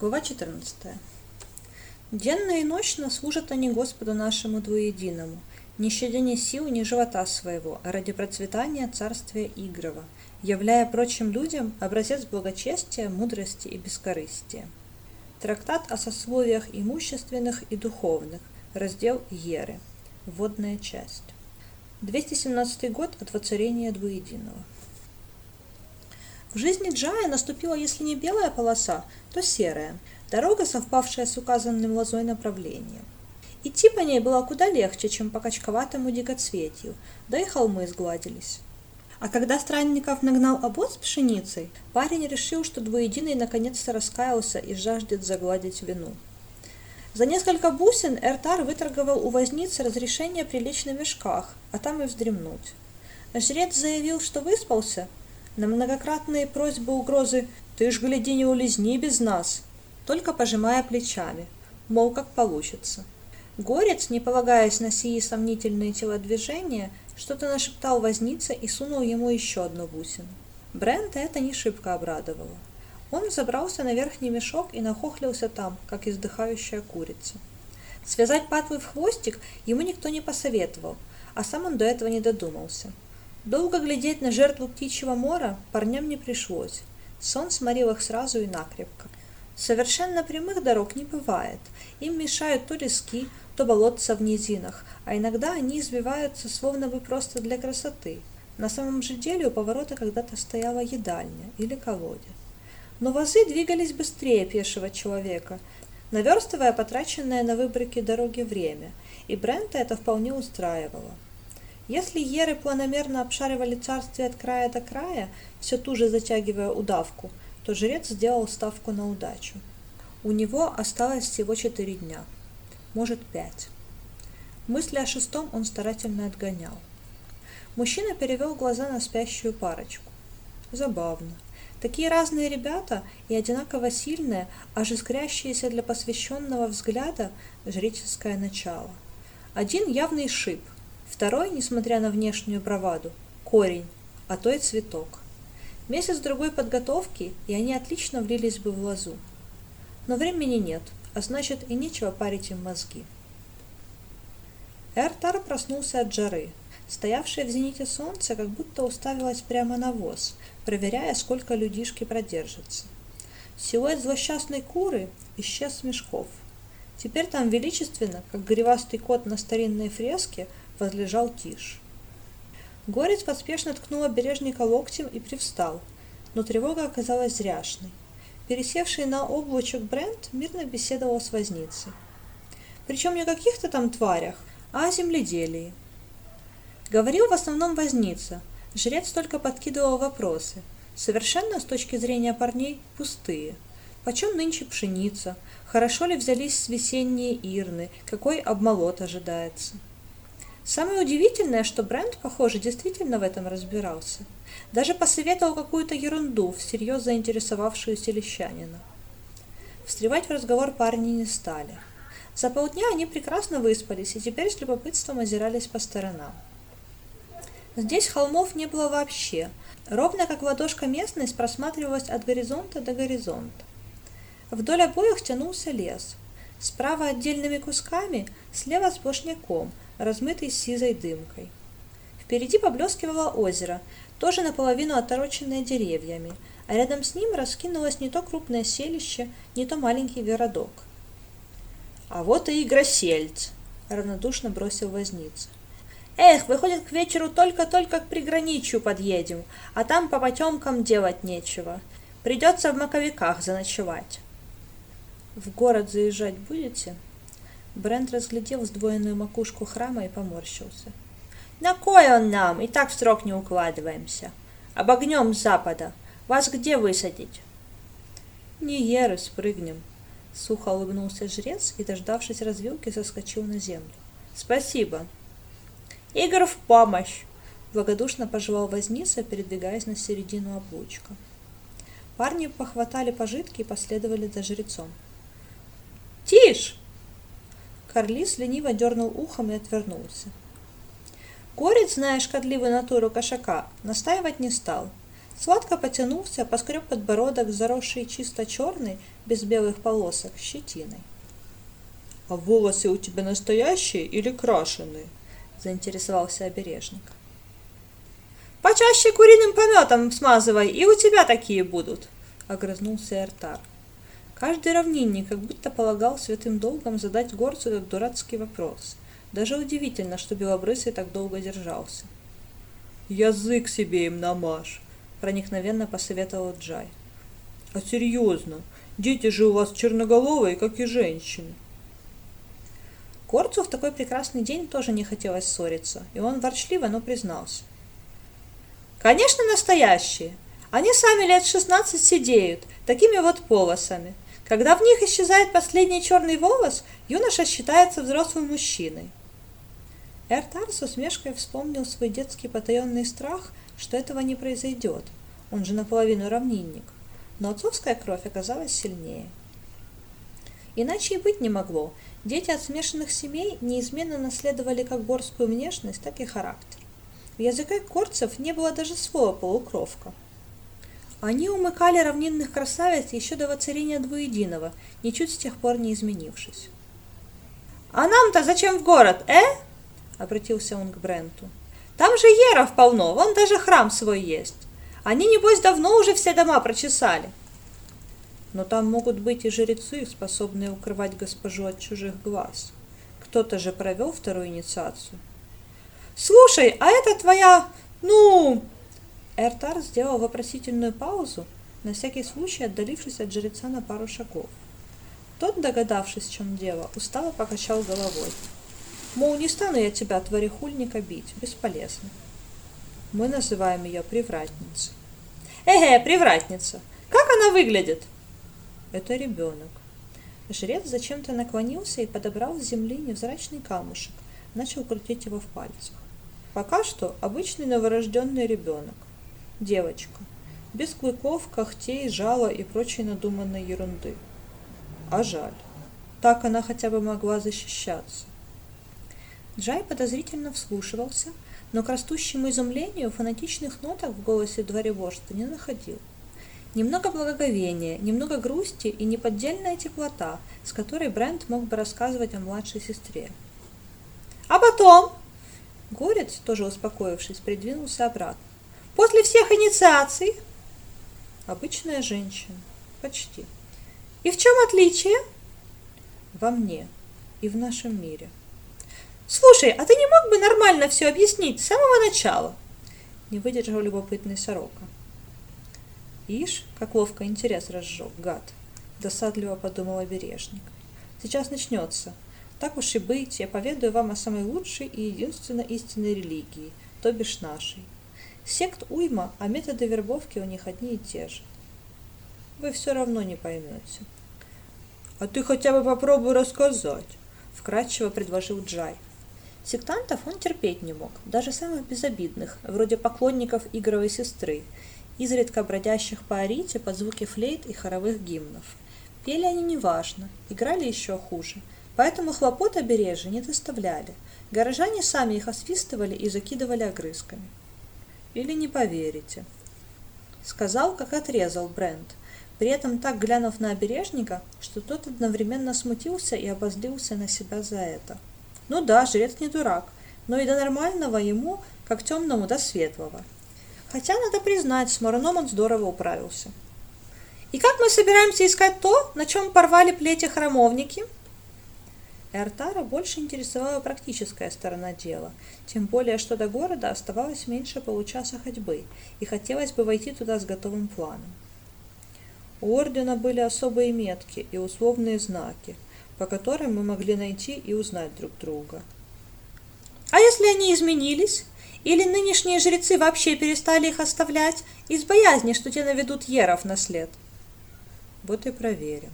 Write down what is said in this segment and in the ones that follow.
Глава 14. Денно и ночно служат они Господу нашему двуединому, не щадя ни сил, ни живота своего, а ради процветания царствия Игрова, являя прочим людям образец благочестия, мудрости и бескорыстия. Трактат о сословиях имущественных и духовных, раздел Еры, вводная часть. 217 год от воцарения двуединого. В жизни Джая наступила, если не белая полоса, то серая, дорога, совпавшая с указанным лозой направлением. Идти по ней было куда легче, чем по качковатому дикоцветью, да и холмы сгладились. А когда Странников нагнал обоз с пшеницей, парень решил, что двуединый наконец-то раскаялся и жаждет загладить вину. За несколько бусин Эртар выторговал у возницы разрешение прилечь на мешках, а там и вздремнуть. Жрец заявил, что выспался, на многократные просьбы угрозы «Ты ж, гляди, не улизни без нас!» только пожимая плечами, мол, как получится. Горец, не полагаясь на сии сомнительные телодвижения, что-то нашептал вознице и сунул ему еще одну бусину. Брента это не шибко обрадовало. Он забрался на верхний мешок и нахохлился там, как издыхающая курица. Связать патлы в хвостик ему никто не посоветовал, а сам он до этого не додумался. Долго глядеть на жертву птичьего мора парням не пришлось. Сон сморил их сразу и накрепко. Совершенно прямых дорог не бывает. Им мешают то лески, то болотца в низинах, а иногда они извиваются словно бы просто для красоты. На самом же деле у поворота когда-то стояла едальня или колодец. Но вазы двигались быстрее пешего человека, наверстывая потраченное на выборки дороги время, и Брента это вполне устраивало. Если еры планомерно обшаривали царствие от края до края, все туже затягивая удавку, то жрец сделал ставку на удачу. У него осталось всего четыре дня, может пять. Мысли о шестом он старательно отгонял. Мужчина перевел глаза на спящую парочку. Забавно. Такие разные ребята и одинаково сильные, аж искрящиеся для посвященного взгляда жреческое начало. Один явный шип – Второй, несмотря на внешнюю браваду, корень, а то и цветок. Месяц-другой подготовки, и они отлично влились бы в лозу. Но времени нет, а значит и нечего парить им мозги. Эртар проснулся от жары. Стоявшее в зените солнце как будто уставилось прямо на воз, проверяя, сколько людишки продержится. Силуэт злосчастной куры исчез с мешков. Теперь там величественно, как гривастый кот на старинной фреске, возлежал Тиш. Горец поспешно ткнул обережника локтем и привстал, но тревога оказалась зряшной. Пересевший на облачок Брент мирно беседовал с возницей. Причем не о каких-то там тварях, а о земледелии. Говорил в основном возница, жрец только подкидывал вопросы, совершенно с точки зрения парней пустые. Почем нынче пшеница? Хорошо ли взялись весенние ирны? Какой обмолот ожидается? Самое удивительное, что Брент, похоже, действительно в этом разбирался. Даже посоветовал какую-то ерунду, всерьез заинтересовавшую селищанина. Встревать в разговор парни не стали. За полдня они прекрасно выспались и теперь с любопытством озирались по сторонам. Здесь холмов не было вообще, ровно как ладошка местность просматривалась от горизонта до горизонта. Вдоль обоих тянулся лес. Справа отдельными кусками, слева сплошняком – размытый сизой дымкой. Впереди поблескивало озеро, тоже наполовину отороченное деревьями, а рядом с ним раскинулось не то крупное селище, не то маленький городок. «А вот и Игросельц!» — равнодушно бросил возница. «Эх, выходит, к вечеру только-только к приграничью подъедем, а там по потемкам делать нечего. Придется в маковиках заночевать». «В город заезжать будете?» Брент разглядел сдвоенную макушку храма и поморщился. «На кой он нам? И так в срок не укладываемся. Обогнем с запада. Вас где высадить?» «Не еры, спрыгнем», — сухо улыбнулся жрец и, дождавшись развилки, соскочил на землю. «Спасибо». «Игорь в помощь!» — благодушно пожелал возница, передвигаясь на середину облучка. Парни похватали пожитки и последовали за жрецом. «Тише!» Карлис лениво дернул ухом и отвернулся. Горец, зная шкодливую натуру кошака, настаивать не стал. Сладко потянулся, поскреб подбородок, заросший чисто черный, без белых полосок, щетиной. «А волосы у тебя настоящие или крашеные?» – заинтересовался обережник. «Почаще куриным пометом смазывай, и у тебя такие будут!» – огрызнулся Эртар. Каждый равнинник как будто полагал святым долгом задать горцу этот дурацкий вопрос. Даже удивительно, что Белобрысый так долго держался. «Язык себе им намажь!» – проникновенно посоветовал Джай. «А серьезно, дети же у вас черноголовые, как и женщины!» Горцу в такой прекрасный день тоже не хотелось ссориться, и он ворчливо, но признался. Конечно, настоящие. Они сами лет 16 сидеют, такими вот полосами. Когда в них исчезает последний черный волос, юноша считается взрослым мужчиной. Эртар с усмешкой вспомнил свой детский потаенный страх, что этого не произойдет. Он же наполовину равнинник. Но отцовская кровь оказалась сильнее. Иначе и быть не могло. Дети от смешанных семей неизменно наследовали как горскую внешность, так и характер. В языке корцев не было даже слова «полукровка». Они умыкали равнинных красавиц еще до воцарения двуединого, ничуть с тех пор не изменившись. «А нам-то зачем в город, э?» — обратился он к Бренту. «Там же еров полно, вон даже храм свой есть. Они, небось, давно уже все дома прочесали». «Но там могут быть и жрецы, способные укрывать госпожу от чужих глаз. Кто-то же провел вторую инициацию». Слушай, а это твоя, ну...» Эртар сделал вопросительную паузу, на всякий случай отдалившись от жреца на пару шагов. Тот, догадавшись, в чем дело, устало покачал головой. Мол, не стану я тебя, творихульника, бить, бесполезно. Мы называем ее привратницей. Эге, привратница. Как она выглядит? Это ребенок. Жрец зачем-то наклонился и подобрал с земли невзрачный камушек, начал крутить его в пальцах. Пока что обычный новорожденный ребенок. Девочка. Без клыков, когтей, жала и прочей надуманной ерунды. А жаль. Так она хотя бы могла защищаться. Джай подозрительно вслушивался, но к растущему изумлению фанатичных ноток в голосе двореборства не находил. Немного благоговения, немного грусти и неподдельная теплота, с которой Брент мог бы рассказывать о младшей сестре. «А потом?» Горец, тоже успокоившись, придвинулся обратно. «После всех инициаций?» «Обычная женщина. Почти». «И в чем отличие?» «Во мне и в нашем мире». «Слушай, а ты не мог бы нормально все объяснить с самого начала?» Не выдержал любопытный сорока. «Ишь, как ловко интерес разжег, гад!» Досадливо подумал обережник. «Сейчас начнется. Так уж и быть, я поведаю вам о самой лучшей и единственной истинной религии, то бишь нашей. Сект уйма, а методы вербовки у них одни и те же. Вы все равно не поймете. А ты хотя бы попробуй рассказать, вкратчиво предложил Джай. Сектантов он терпеть не мог, даже самых безобидных, вроде поклонников игровой сестры, изредка бродящих по Арите под звуки флейт и хоровых гимнов. Пели они неважно, играли еще хуже – Поэтому хлопот обережья не доставляли. Горожане сами их освистывали и закидывали огрызками. Или не поверите. Сказал, как отрезал Брент, при этом так глянув на обережника, что тот одновременно смутился и обозлился на себя за это. Ну да, жрец не дурак, но и до нормального ему, как темному до светлого. Хотя, надо признать, с Мороном он здорово управился. «И как мы собираемся искать то, на чем порвали плети храмовники?» Эртара больше интересовала практическая сторона дела, тем более, что до города оставалось меньше получаса ходьбы, и хотелось бы войти туда с готовым планом. У Ордена были особые метки и условные знаки, по которым мы могли найти и узнать друг друга. А если они изменились? Или нынешние жрецы вообще перестали их оставлять из боязни, что те наведут еров на след? Вот и проверим.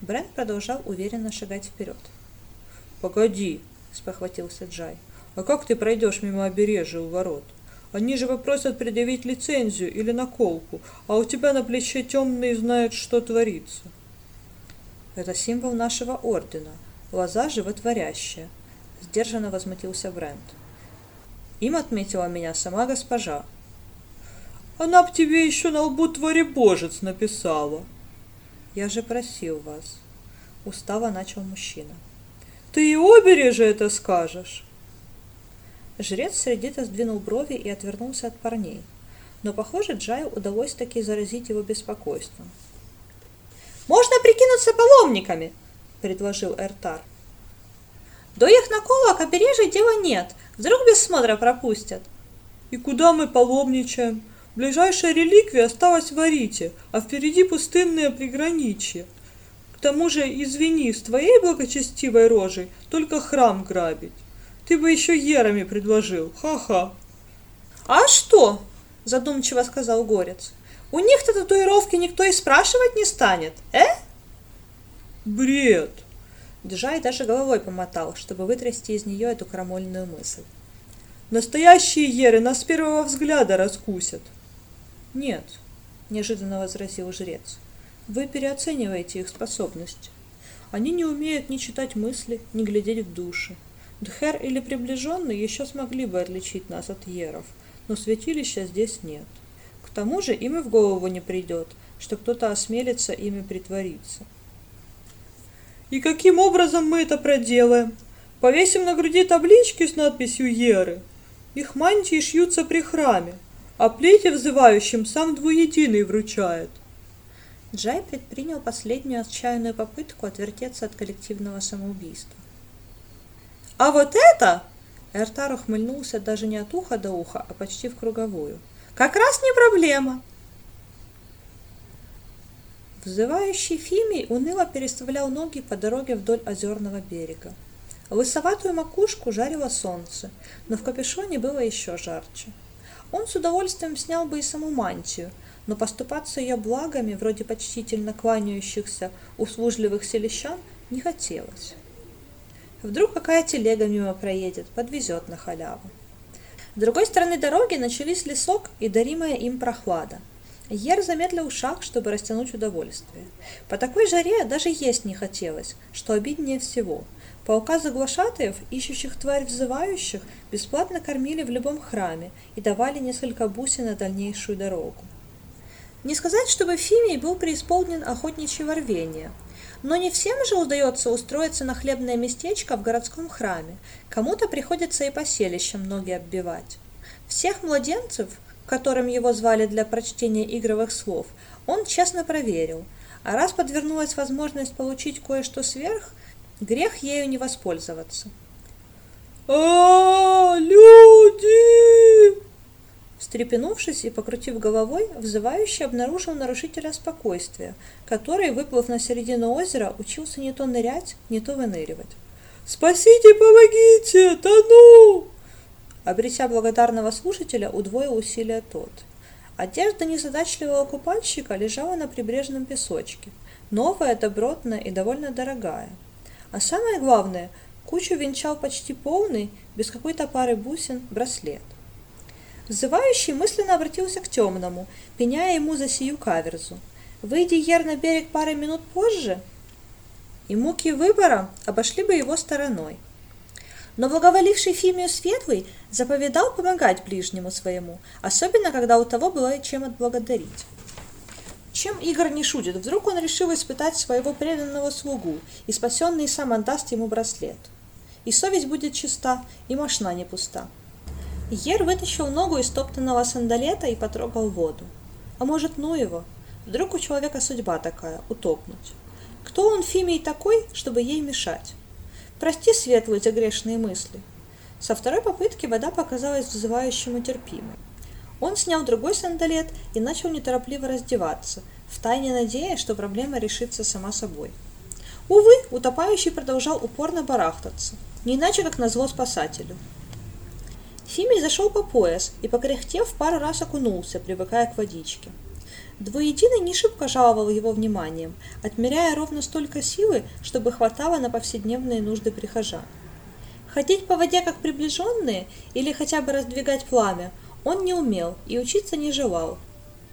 Брент продолжал уверенно шагать вперед. «Погоди!» – спохватился Джай. «А как ты пройдешь мимо обережья у ворот? Они же попросят предъявить лицензию или наколку, а у тебя на плече темные знают, что творится». «Это символ нашего ордена, лоза животворящая», – сдержанно возмутился Брент. «Им отметила меня сама госпожа». Она б тебе еще на лбу творебожец написала. Я же просил вас. Устало начал мужчина. Ты и обере же это скажешь. Жрец сердито сдвинул брови и отвернулся от парней. Но, похоже, Джаю удалось таки заразить его беспокойством. «Можно прикинуться паломниками!» – предложил Эртар. «До их накола к побережью дела нет. Вдруг без смотра пропустят». «И куда мы паломничаем? Ближайшая реликвия осталась в Арите, а впереди пустынное приграничье. К тому же, извини, с твоей благочестивой рожей только храм грабить. Ты бы еще ерами предложил, ха-ха. А что? Задумчиво сказал Горец. У них-то татуировки никто и спрашивать не станет, э? Бред. Джай даже головой помотал, чтобы вытрясти из нее эту крамольную мысль. Настоящие еры нас с первого взгляда раскусят. Нет, неожиданно возразил жрец. Вы переоцениваете их способности. Они не умеют ни читать мысли, ни глядеть в души. Дхер или приближенный еще смогли бы отличить нас от еров, но святилища здесь нет. К тому же им и в голову не придет, что кто-то осмелится ими притвориться. И каким образом мы это проделаем? Повесим на груди таблички с надписью «Еры». Их мантии шьются при храме, а плети взывающим сам двуединый вручает. Джай предпринял последнюю отчаянную попытку отвертеться от коллективного самоубийства. «А вот это...» Эртар ухмыльнулся даже не от уха до уха, а почти в круговую. «Как раз не проблема!» Взывающий Фимий уныло переставлял ноги по дороге вдоль озерного берега. Лысоватую макушку жарило солнце, но в капюшоне было еще жарче. Он с удовольствием снял бы и саму мантию, но поступаться ее благами, вроде почтительно кланяющихся услужливых селищан, не хотелось. Вдруг какая телега мимо проедет, подвезет на халяву. С другой стороны дороги начались лесок и даримая им прохлада. Ер замедлил шаг, чтобы растянуть удовольствие. По такой жаре даже есть не хотелось, что обиднее всего. По указу глашатаев, ищущих тварь взывающих, бесплатно кормили в любом храме и давали несколько бусин на дальнейшую дорогу. Не сказать, чтобы Фимий был преисполнен охотничьего рвения – но не всем же удается устроиться на хлебное местечко в городском храме. Кому-то приходится и поселищем ноги оббивать. Всех младенцев, которым его звали для прочтения игровых слов, он честно проверил. А раз подвернулась возможность получить кое-что сверх, грех ею не воспользоваться. А, люди! Встрепенувшись и покрутив головой, взывающий обнаружил нарушителя спокойствия, который, выплыв на середину озера, учился не то нырять, не то выныривать. «Спасите, помогите! Тону!» Обретя благодарного слушателя, удвоил усилия тот. Одежда незадачливого купальщика лежала на прибрежном песочке. Новая, добротная и довольно дорогая. А самое главное, кучу венчал почти полный, без какой-то пары бусин, браслет. Взывающий мысленно обратился к темному, пеняя ему за сию каверзу. Выйди Ер на берег пары минут позже, и муки выбора обошли бы его стороной. Но благоволивший Фимию Светлый заповедал помогать ближнему своему, особенно когда у того было чем отблагодарить. Чем Игорь не шутит, вдруг он решил испытать своего преданного слугу, и спасенный сам отдаст ему браслет. И совесть будет чиста, и мошна не пуста. Ер вытащил ногу из топтанного сандалета и потрогал воду. А может, ну его? Вдруг у человека судьба такая – утопнуть. Кто он, Фимий, такой, чтобы ей мешать? Прости светлые за грешные мысли. Со второй попытки вода показалась вызывающему терпимой. Он снял другой сандалет и начал неторопливо раздеваться, втайне надеясь, что проблема решится сама собой. Увы, утопающий продолжал упорно барахтаться, не иначе как назло спасателю. Фимий зашел по пояс и, покряхтев, пару раз окунулся, привыкая к водичке. Двуединый не шибко жаловал его вниманием, отмеряя ровно столько силы, чтобы хватало на повседневные нужды прихожан. Ходить по воде как приближенные или хотя бы раздвигать пламя он не умел и учиться не желал,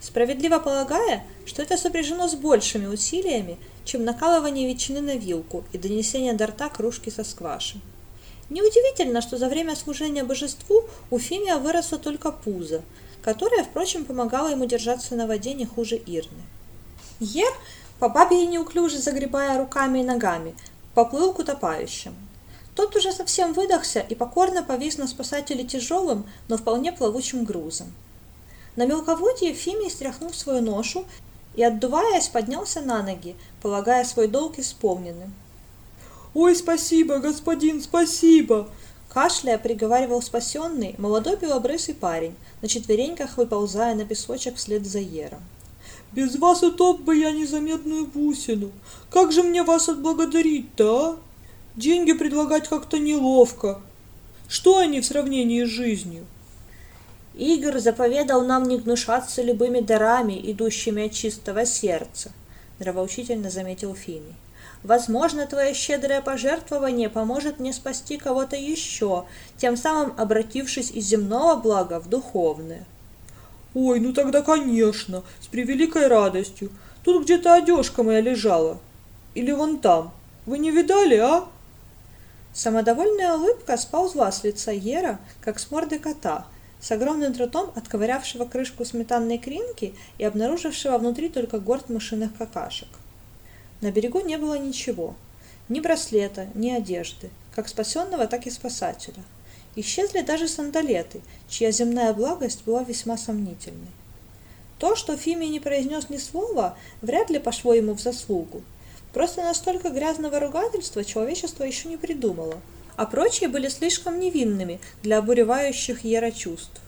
справедливо полагая, что это сопряжено с большими усилиями, чем накалывание ветчины на вилку и донесение до рта кружки со сквашем. Неудивительно, что за время служения божеству у Фимия выросло только пузо, которая, впрочем, помогала ему держаться на воде не хуже Ирны. Ер, по бабе неуклюже загребая руками и ногами, поплыл к утопающему. Тот уже совсем выдохся и покорно повис на спасателе тяжелым, но вполне плавучим грузом. На мелководье Фимий стряхнул свою ношу и, отдуваясь, поднялся на ноги, полагая свой долг исполненным. «Ой, спасибо, господин, спасибо!» Кашляя, приговаривал спасенный, молодой белобрысый парень, на четвереньках выползая на песочек вслед за Ером. «Без вас утоп бы я незаметную бусину. Как же мне вас отблагодарить-то, а? Деньги предлагать как-то неловко. Что они в сравнении с жизнью?» Игорь заповедал нам не гнушаться любыми дарами, идущими от чистого сердца, нравоучительно заметил Фимий. Возможно, твое щедрое пожертвование поможет мне спасти кого-то еще, тем самым обратившись из земного блага в духовное. Ой, ну тогда, конечно, с превеликой радостью. Тут где-то одежка моя лежала. Или вон там. Вы не видали, а? Самодовольная улыбка сползла с лица Ера, как с морды кота, с огромным трутом отковырявшего крышку сметанной кринки и обнаружившего внутри только горсть мышиных какашек. На берегу не было ничего. Ни браслета, ни одежды, как спасенного, так и спасателя. Исчезли даже сандалеты, чья земная благость была весьма сомнительной. То, что Фими не произнес ни слова, вряд ли пошло ему в заслугу. Просто настолько грязного ругательства человечество еще не придумало, а прочие были слишком невинными для обуревающих Ера чувств.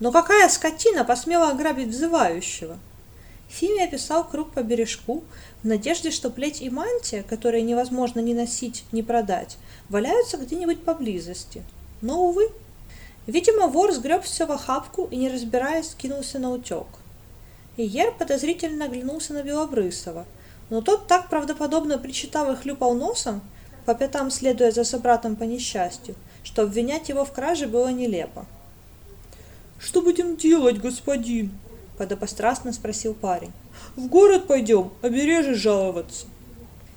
Но какая скотина посмела ограбить взывающего? Фими описал круг по бережку, в надежде, что плеть и мантия, которые невозможно ни носить, ни продать, валяются где-нибудь поблизости. Но, увы. Видимо, вор сгреб все в охапку и, не разбираясь, кинулся на утек. Иер подозрительно оглянулся на Белобрысова, но тот так правдоподобно причитал и хлюпал носом, по пятам следуя за собратом по несчастью, что обвинять его в краже было нелепо. «Что будем делать, господин?» — подобострастно спросил парень. «В город пойдем, обережье жаловаться».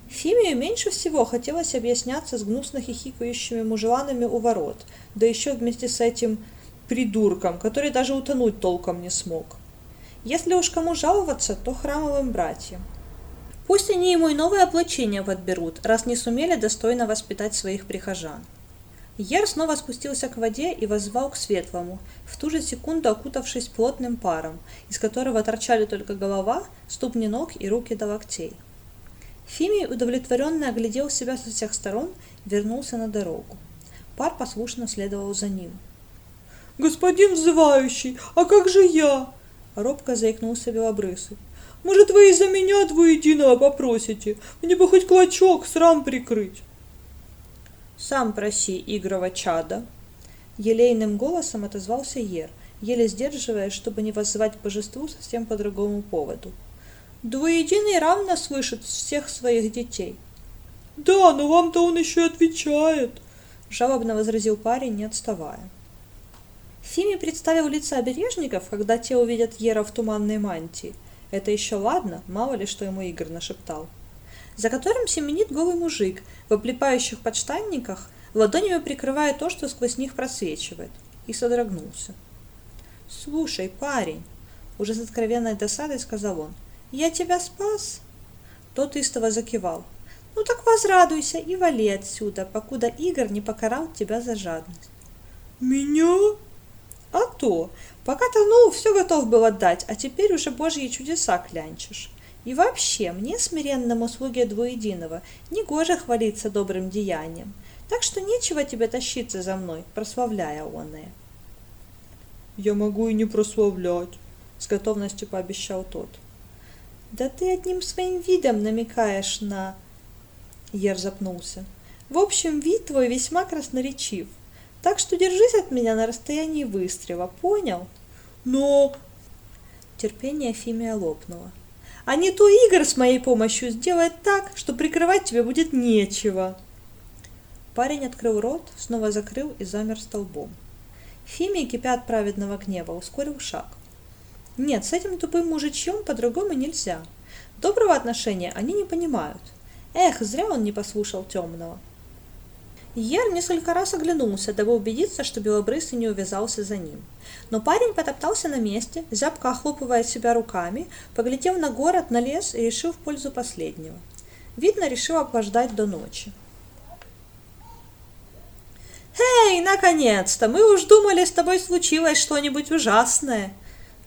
Фимию меньше всего хотелось объясняться с гнусно хихикающими мужеланами у ворот, да еще вместе с этим придурком, который даже утонуть толком не смог. Если уж кому жаловаться, то храмовым братьям. Пусть они ему и новое облачение подберут, раз не сумели достойно воспитать своих прихожан. Ер снова спустился к воде и воззвал к светлому, в ту же секунду окутавшись плотным паром, из которого торчали только голова, ступни ног и руки до локтей. Фимий удовлетворенно оглядел себя со всех сторон вернулся на дорогу. Пар послушно следовал за ним. «Господин взывающий, а как же я?» — робко заикнулся Белобрысый. «Может, вы из-за меня двуединого попросите? Мне бы хоть клочок срам прикрыть». «Сам проси, игрова чада!» Елейным голосом отозвался Ер, еле сдерживая, чтобы не воззвать к божеству совсем по другому поводу. «Двуединый равно слышит всех своих детей». «Да, но вам-то он еще отвечает!» Жалобно возразил парень, не отставая. Фими представил лица обережников, когда те увидят Ера в туманной мантии. Это еще ладно, мало ли что ему Игорь нашептал за которым семенит голый мужик в облепающих подштанниках, ладонями прикрывая то, что сквозь них просвечивает, и содрогнулся. «Слушай, парень!» — уже с откровенной досадой сказал он. «Я тебя спас?» Тот истово закивал. «Ну так возрадуйся и вали отсюда, покуда Игорь не покарал тебя за жадность». «Меня?» «А то! Пока тонул, все готов был отдать, а теперь уже божьи чудеса клянчишь. И вообще, мне, смиренному слуге двуединого, негоже хвалиться добрым деянием, так что нечего тебе тащиться за мной, прославляя оное. Я могу и не прославлять, с готовностью пообещал тот. Да ты одним своим видом намекаешь на... Ер запнулся. В общем, вид твой весьма красноречив, так что держись от меня на расстоянии выстрела, понял? Но... Терпение Фимия лопнуло а не то Игорь с моей помощью сделает так, что прикрывать тебе будет нечего. Парень открыл рот, снова закрыл и замер столбом. Фимий, кипя от праведного гнева, ускорил шаг. Нет, с этим тупым мужичьем по-другому нельзя. Доброго отношения они не понимают. Эх, зря он не послушал темного. Ер несколько раз оглянулся, дабы убедиться, что Белобрысый не увязался за ним. Но парень потоптался на месте, зябко охлопывая себя руками, поглядел на город, на лес и решил в пользу последнего. Видно, решил обождать до ночи. «Эй, наконец-то! Мы уж думали, с тобой случилось что-нибудь ужасное!»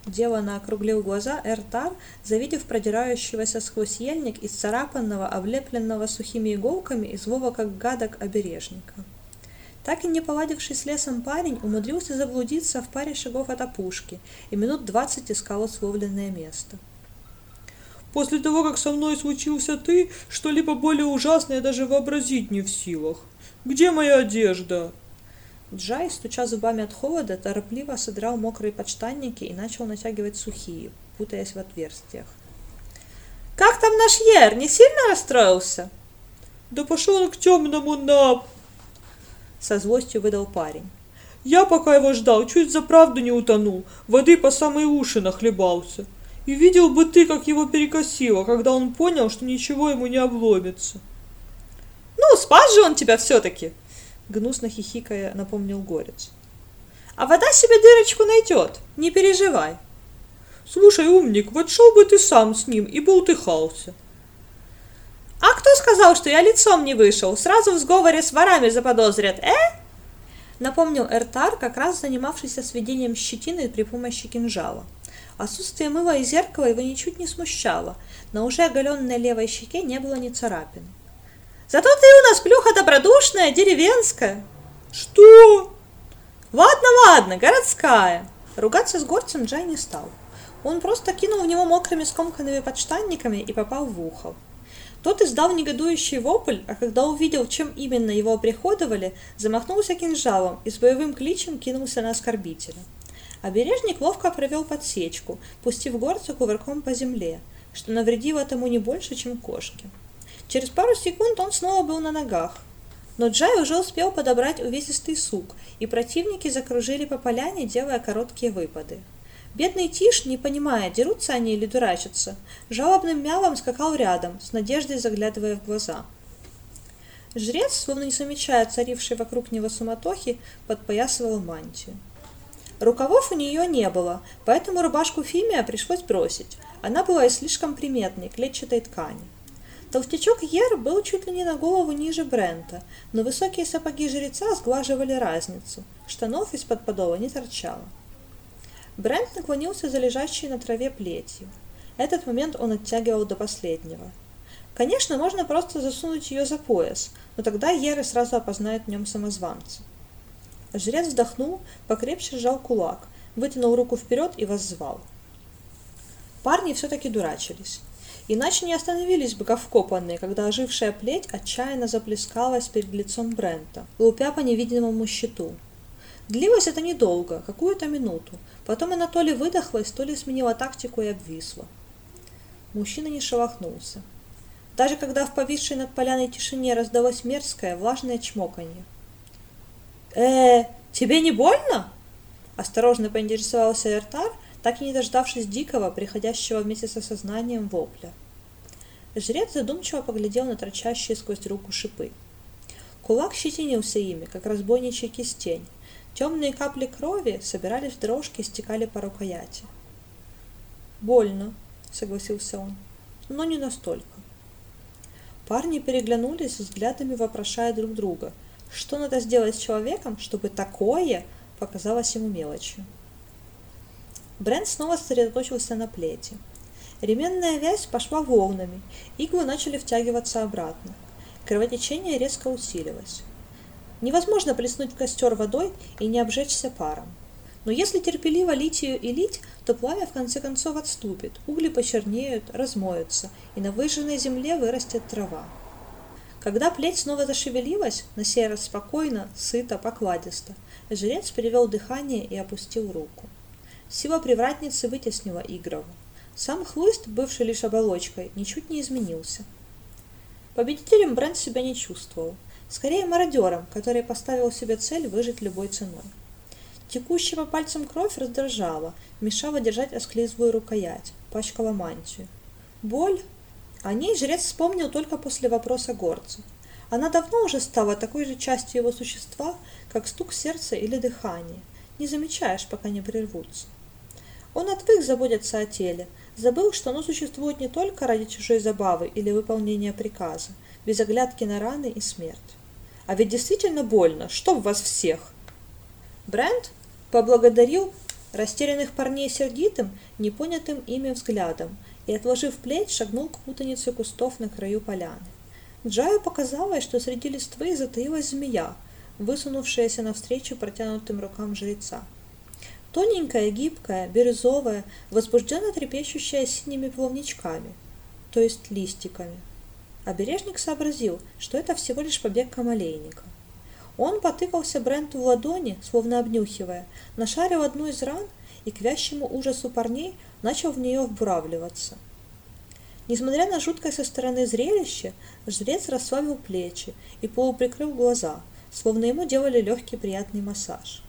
Делано округлил глаза Эртар, завидев продирающегося сквозь ельник из царапанного, облепленного сухими иголками злого как гадок обережника. Так и не поладивший с лесом парень умудрился заблудиться в паре шагов от опушки и минут двадцать искал условленное место. «После того, как со мной случился ты, что-либо более ужасное даже вообразить не в силах. Где моя одежда?» Джай, стуча зубами от холода, торопливо содрал мокрые подштанники и начал натягивать сухие, путаясь в отверстиях. «Как там наш Ер? Не сильно расстроился?» «Да пошел он к темному на...» Со злостью выдал парень. «Я, пока его ждал, чуть за правду не утонул, воды по самые уши нахлебался. И видел бы ты, как его перекосило, когда он понял, что ничего ему не обломится». «Ну, спас же он тебя все-таки!» Гнусно хихикая, напомнил горец. А вода себе дырочку найдет, не переживай. Слушай, умник, вот шел бы ты сам с ним и болтыхался. А кто сказал, что я лицом не вышел? Сразу в сговоре с ворами заподозрят, э? Напомнил Эртар, как раз занимавшийся сведением щетины при помощи кинжала. Отсутствие мыла и зеркала его ничуть не смущало, на уже оголенной левой щеке не было ни царапины. Зато ты у нас плюха добродушная, деревенская. Что? Ладно, ладно, городская. Ругаться с горцем Джай не стал. Он просто кинул в него мокрыми скомканными подштанниками и попал в ухо. Тот издал негодующий вопль, а когда увидел, чем именно его приходовали, замахнулся кинжалом и с боевым кличем кинулся на оскорбителя. Обережник ловко провел подсечку, пустив горца кувырком по земле, что навредило тому не больше, чем кошке. Через пару секунд он снова был на ногах. Но Джай уже успел подобрать увесистый сук, и противники закружили по поляне, делая короткие выпады. Бедный Тиш, не понимая, дерутся они или дурачатся, жалобным мялом скакал рядом, с надеждой заглядывая в глаза. Жрец, словно не замечая царившей вокруг него суматохи, подпоясывал мантию. Рукавов у нее не было, поэтому рубашку Фимия пришлось бросить. Она была из слишком приметной клетчатой ткани. Толстячок Ер был чуть ли не на голову ниже Брента, но высокие сапоги жреца сглаживали разницу, штанов из-под подола не торчало. Брент наклонился за лежащей на траве плетью. Этот момент он оттягивал до последнего. Конечно, можно просто засунуть ее за пояс, но тогда Еры сразу опознает в нем самозванца. Жрец вздохнул, покрепче сжал кулак, вытянул руку вперед и воззвал. Парни все-таки дурачились. Иначе не остановились бы как вкопанные, когда ожившая плеть отчаянно заплескалась перед лицом Брента, лупя по невидимому щиту. Длилось это недолго, какую-то минуту. Потом она то ли выдохлась, то ли сменила тактику и обвисла. Мужчина не шелохнулся. Даже когда в повисшей над поляной тишине раздалось мерзкое, влажное чмоканье. «Э, тебе не больно?» Осторожно поинтересовался Эртар, так и не дождавшись дикого, приходящего вместе с осознанием вопля. Жрец задумчиво поглядел на торчащие сквозь руку шипы. Кулак щетинился ими, как разбойничий кистень. Темные капли крови собирались в дрожки и стекали по рукояти. «Больно», — согласился он, — «но не настолько». Парни переглянулись, взглядами вопрошая друг друга, что надо сделать с человеком, чтобы такое показалось ему мелочью. Брент снова сосредоточился на плете. Ременная вязь пошла волнами, иглы начали втягиваться обратно. Кровотечение резко усилилось. Невозможно плеснуть в костер водой и не обжечься паром. Но если терпеливо лить ее и лить, то пламя в конце концов отступит, угли почернеют, размоются, и на выжженной земле вырастет трава. Когда плеть снова зашевелилась, на сей раз спокойно, сыто, покладисто, жрец перевел дыхание и опустил руку. Сила привратницы вытеснила Игрову. Сам хлыст, бывший лишь оболочкой, ничуть не изменился. Победителем Брент себя не чувствовал. Скорее мародером, который поставил себе цель выжить любой ценой. Текущего пальцем кровь раздражала, мешала держать осклизлую рукоять, пачкала мантию. Боль? О ней жрец вспомнил только после вопроса горца. Она давно уже стала такой же частью его существа, как стук сердца или дыхание. Не замечаешь, пока не прервутся. Он отвык заботиться о теле, забыл, что оно существует не только ради чужой забавы или выполнения приказа, без оглядки на раны и смерть. А ведь действительно больно, чтоб вас всех. Брент поблагодарил растерянных парней сердитым, непонятым ими взглядом и, отложив плеть, шагнул к путанице кустов на краю поляны. Джаю показалось, что среди листвы затаилась змея, высунувшаяся навстречу протянутым рукам жреца. Тоненькая, гибкая, бирюзовая, возбужденно трепещущая синими плавничками, то есть листиками. Обережник сообразил, что это всего лишь побег камалейника. Он потыкался Бренту в ладони, словно обнюхивая, нашарил одну из ран и к вящему ужасу парней начал в нее вбуравливаться. Несмотря на жуткое со стороны зрелище, жрец расслабил плечи и полуприкрыл глаза, словно ему делали легкий приятный массаж.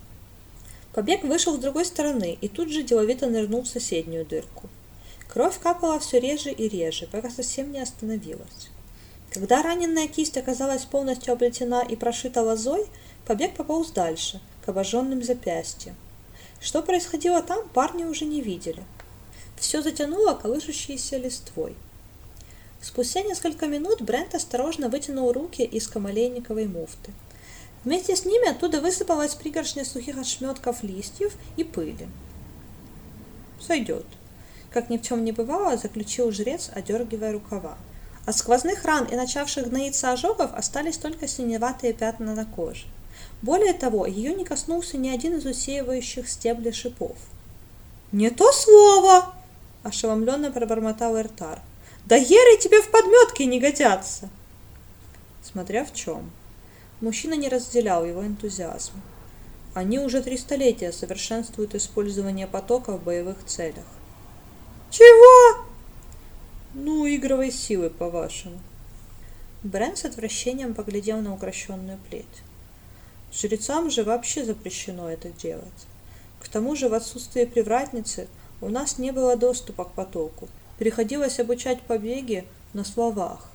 Побег вышел с другой стороны и тут же деловито нырнул в соседнюю дырку. Кровь капала все реже и реже, пока совсем не остановилась. Когда раненая кисть оказалась полностью облетена и прошита лозой, побег пополз дальше, к обожженным запястьям. Что происходило там, парни уже не видели. Все затянуло колышущейся листвой. Спустя несколько минут Брент осторожно вытянул руки из камалейниковой муфты. Вместе с ними оттуда высыпалась пригоршня сухих ошметков листьев и пыли. «Сойдет», — как ни в чем не бывало, заключил жрец, одергивая рукава. От сквозных ран и начавших гноиться ожогов остались только синеватые пятна на коже. Более того, ее не коснулся ни один из усеивающих стебли шипов. «Не то слово!» – ошеломленно пробормотал Эртар. «Да еры тебе в подметке не годятся!» Смотря в чем. Мужчина не разделял его энтузиазм. Они уже три столетия совершенствуют использование потока в боевых целях. «Чего?» Ну, игровой силы, по-вашему. Брэн с отвращением поглядел на укращенную плеть. Жрецам же вообще запрещено это делать. К тому же в отсутствие привратницы у нас не было доступа к потоку. Приходилось обучать побеги на словах.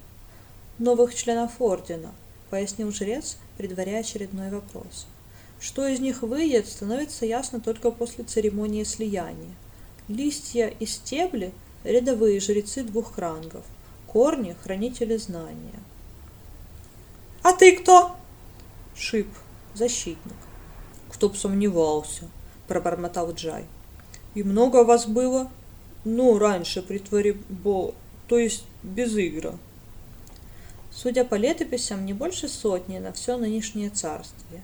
Новых членов ордена, пояснил жрец, предваряя очередной вопрос. Что из них выйдет, становится ясно только после церемонии слияния. Листья и стебли – рядовые жрецы двух рангов, корни – хранители знания. «А ты кто?» «Шип, защитник». «Кто б сомневался», – пробормотал Джай. «И много вас было?» «Ну, раньше при творе бо... то есть без игра». Судя по летописям, не больше сотни на все нынешнее царствие.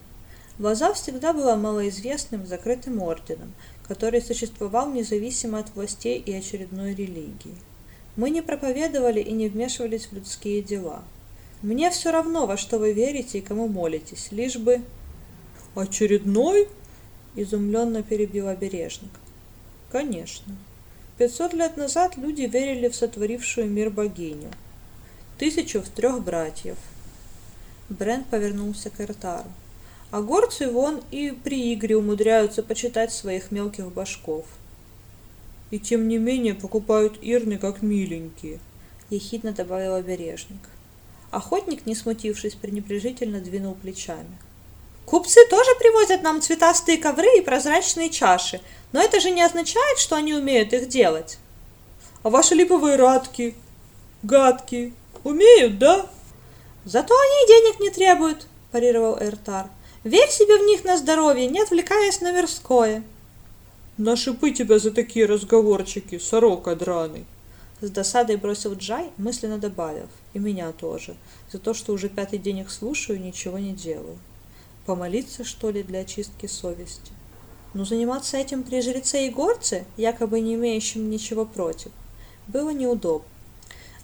Лоза всегда была малоизвестным закрытым орденом, который существовал независимо от властей и очередной религии. Мы не проповедовали и не вмешивались в людские дела. Мне все равно, во что вы верите и кому молитесь, лишь бы... «Очередной?» – изумленно перебил обережник. «Конечно. Пятьсот лет назад люди верили в сотворившую мир богиню. Тысячу в трех братьев». Брент повернулся к Эртару. А горцы вон и при игре умудряются почитать своих мелких башков. И тем не менее покупают ирны как миленькие, ехидно добавил обережник. Охотник, не смутившись, пренебрежительно двинул плечами. Купцы тоже привозят нам цветастые ковры и прозрачные чаши, но это же не означает, что они умеют их делать. А ваши липовые радки, гадки, умеют, да? Зато они денег не требуют, парировал Эртар. Верь себе в них на здоровье, не отвлекаясь на мирское. На шипы тебя за такие разговорчики, сорока драный. С досадой бросил Джай, мысленно добавив, и меня тоже, за то, что уже пятый день их слушаю и ничего не делаю. Помолиться, что ли, для очистки совести? Но заниматься этим при жреце и горце, якобы не имеющим ничего против, было неудобно.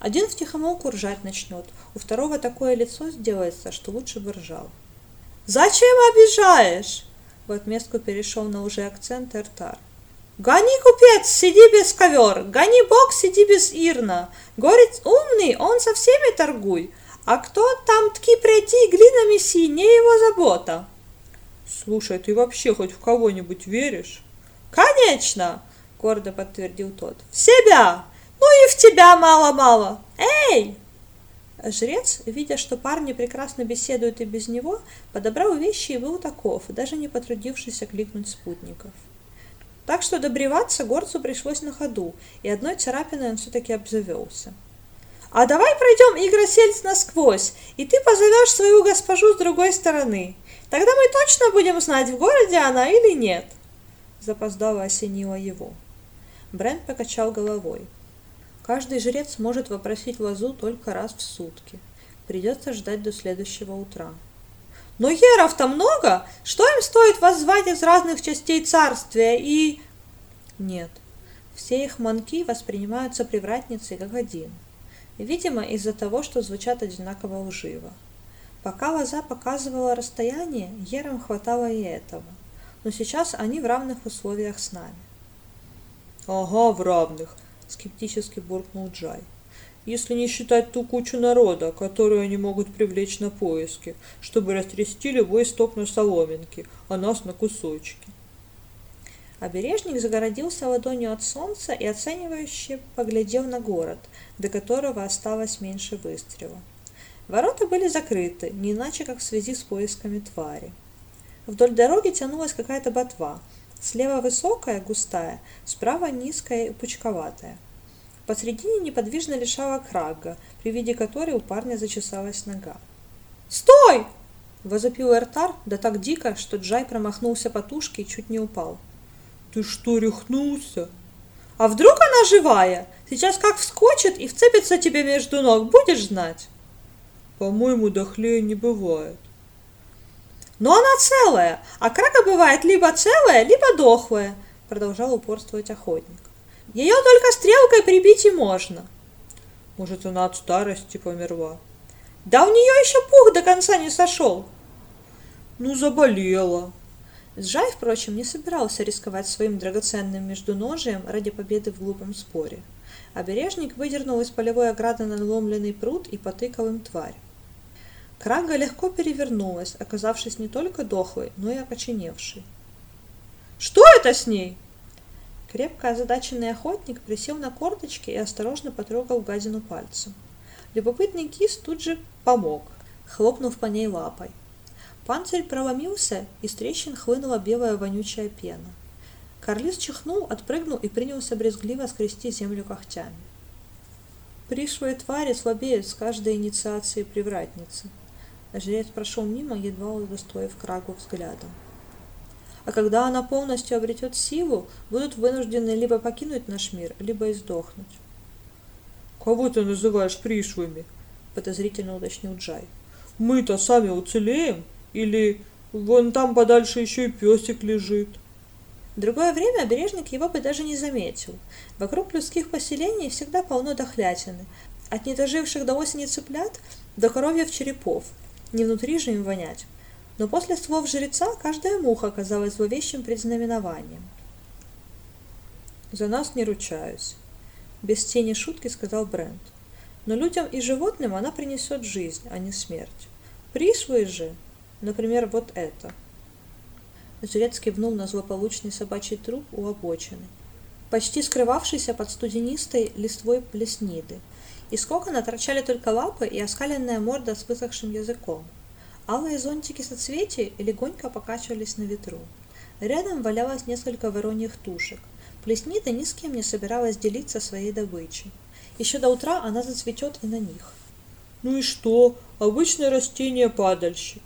Один втихомолку ржать начнет, у второго такое лицо сделается, что лучше бы ржал. «Зачем обижаешь?» В отместку перешел на уже акцент Эртар. «Гони, купец, сиди без ковер! Гони, бог, сиди без ирна! Горец умный, он со всеми торгуй! А кто там тки пройти глина меси, не его забота!» «Слушай, ты вообще хоть в кого-нибудь веришь?» «Конечно!» — гордо подтвердил тот. «В себя! Ну и в тебя мало-мало! Эй!» Жрец, видя, что парни прекрасно беседуют и без него, подобрал вещи и был таков, даже не потрудившись окликнуть спутников. Так что добриваться горцу пришлось на ходу, и одной царапиной он все-таки обзавелся. «А давай пройдем Игросельц насквозь, и ты позовешь свою госпожу с другой стороны. Тогда мы точно будем знать, в городе она или нет!» Запоздало осенило его. Брент покачал головой. Каждый жрец может вопросить лозу только раз в сутки. Придется ждать до следующего утра. Но еров-то много! Что им стоит воззвать из разных частей царствия и... Нет, все их манки воспринимаются привратницей как один. Видимо, из-за того, что звучат одинаково лживо. Пока лоза показывала расстояние, ерам хватало и этого. Но сейчас они в равных условиях с нами. Ага, в равных, скептически буркнул Джай. Если не считать ту кучу народа, которую они могут привлечь на поиски, чтобы растрясти любой стоп на соломинки, а нас на кусочки. Обережник загородился ладонью от солнца и оценивающе поглядел на город, до которого осталось меньше выстрела. Ворота были закрыты, не иначе как в связи с поисками твари. Вдоль дороги тянулась какая-то ботва, слева высокая, густая, справа низкая и пучковатая – Посредине неподвижно лежала крага, при виде которой у парня зачесалась нога. «Стой!» – возопил Эртар, да так дико, что Джай промахнулся по тушке и чуть не упал. «Ты что, рехнулся?» «А вдруг она живая? Сейчас как вскочит и вцепится тебе между ног, будешь знать?» «По-моему, дохлее не бывает». «Но она целая, а крага бывает либо целая, либо дохлая», – продолжал упорствовать охотник. Ее только стрелкой прибить и можно. Может, она от старости померла. Да у нее еще пух до конца не сошел. Ну, заболела. Сжай, впрочем, не собирался рисковать своим драгоценным междуножием ради победы в глупом споре. Обережник выдернул из полевой ограды надломленный пруд и потыкал им тварь. Крага легко перевернулась, оказавшись не только дохлой, но и окоченевшей. «Что это с ней?» Крепко озадаченный охотник присел на корточки и осторожно потрогал гадину пальцем. Любопытный кис тут же помог, хлопнув по ней лапой. Панцирь проломился, и с трещин хлынула белая вонючая пена. Карлис чихнул, отпрыгнул и принялся брезгливо скрести землю когтями. Пришлые твари слабеют с каждой инициацией привратницы. Жрец прошел мимо, едва удостоив крагу взглядом а когда она полностью обретет силу, будут вынуждены либо покинуть наш мир, либо издохнуть. «Кого ты называешь пришлыми?» – подозрительно уточнил Джай. «Мы-то сами уцелеем? Или вон там подальше еще и песик лежит?» В другое время обережник его бы даже не заметил. Вокруг людских поселений всегда полно дохлятины, от недоживших до осени цыплят до коровьев черепов. Не внутри же им вонять но после слов жреца каждая муха оказалась зловещим предзнаменованием. «За нас не ручаюсь», — без тени шутки сказал Брент. «Но людям и животным она принесет жизнь, а не смерть. Присвой же, например, вот это». Жрец кивнул на злополучный собачий труп у обочины, почти скрывавшийся под студенистой листвой плесниды. Из кокона торчали только лапы и оскаленная морда с высохшим языком — Алые зонтики соцветий легонько покачивались на ветру. Рядом валялось несколько вороньих тушек. Плеснида ни с кем не собиралась делиться своей добычей. Еще до утра она зацветет и на них. Ну и что? Обычное растение-падальщик.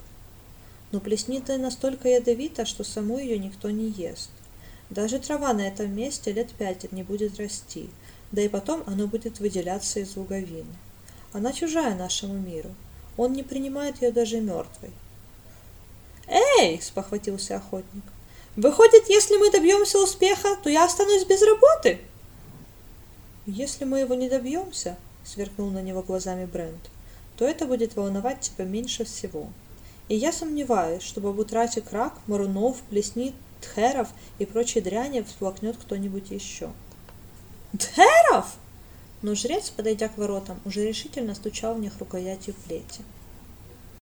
Но плеснида настолько ядовита, что саму ее никто не ест. Даже трава на этом месте лет пять не будет расти, да и потом она будет выделяться из луговины. Она чужая нашему миру, он не принимает ее даже мертвой. «Эй!» – спохватился охотник. «Выходит, если мы добьемся успеха, то я останусь без работы?» «Если мы его не добьемся», – сверкнул на него глазами Брент, – «то это будет волновать тебя меньше всего. И я сомневаюсь, чтобы об утрате крак, марунов, плесни, тхеров и прочей дряни всплакнет кто-нибудь еще». «Тхеров?» но жрец, подойдя к воротам, уже решительно стучал в них рукоятью плети.